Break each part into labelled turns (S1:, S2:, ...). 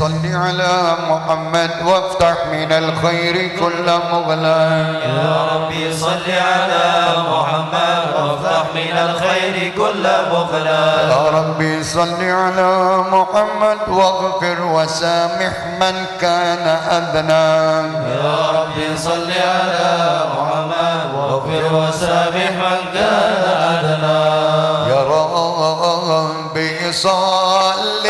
S1: صل
S2: على محمد وافتح من الخير كل مغلق
S1: يا ربي صل على محمد وافتح من الخير كل مغلق
S2: يا ربي صل على محمد واغفر وسامح من كان أذنى
S1: يا ربي صل على محمد واغفر وسامح من كان أدنى.
S2: يا ربي صل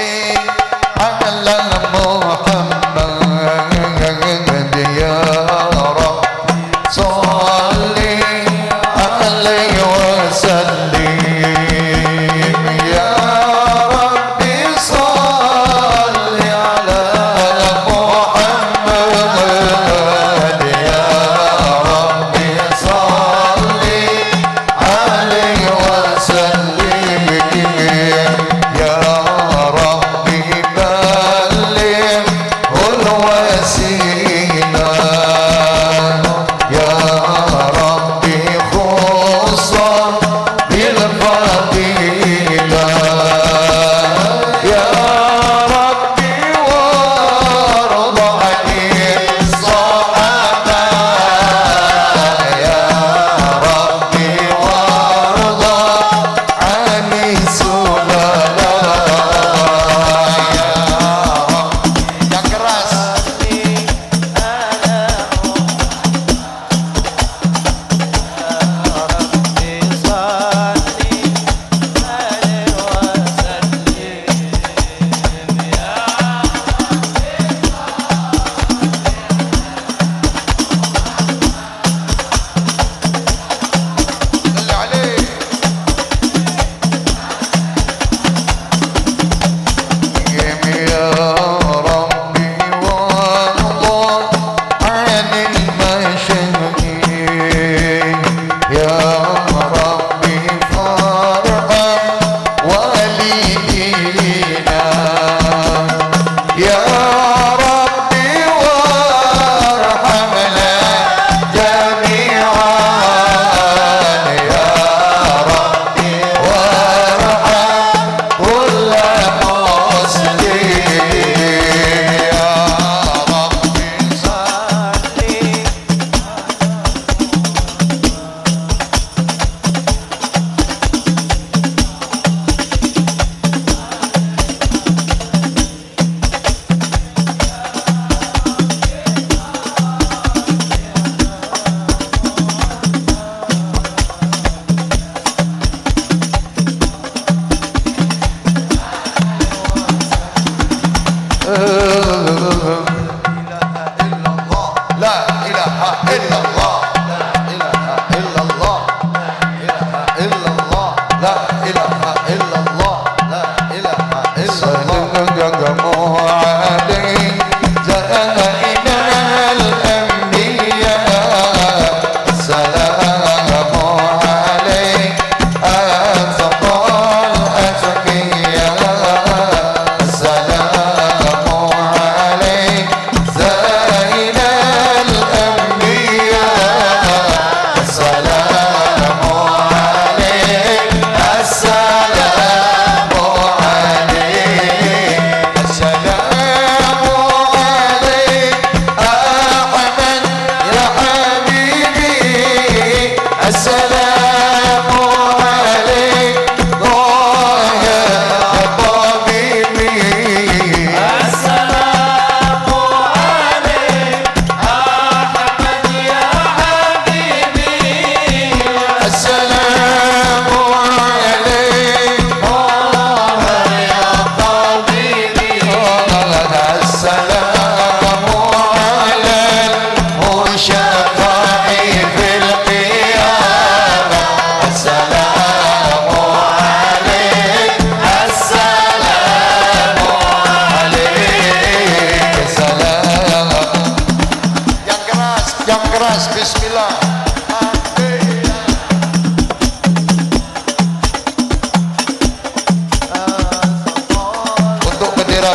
S2: in the law.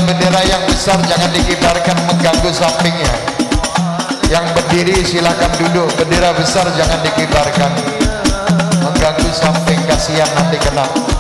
S2: bendera yang besar jangan dikibarkan mengganggu sampingnya. Yang berdiri silakan duduk. Bendera besar jangan dikibarkan. Mengganggu samping kasihan nanti kenapa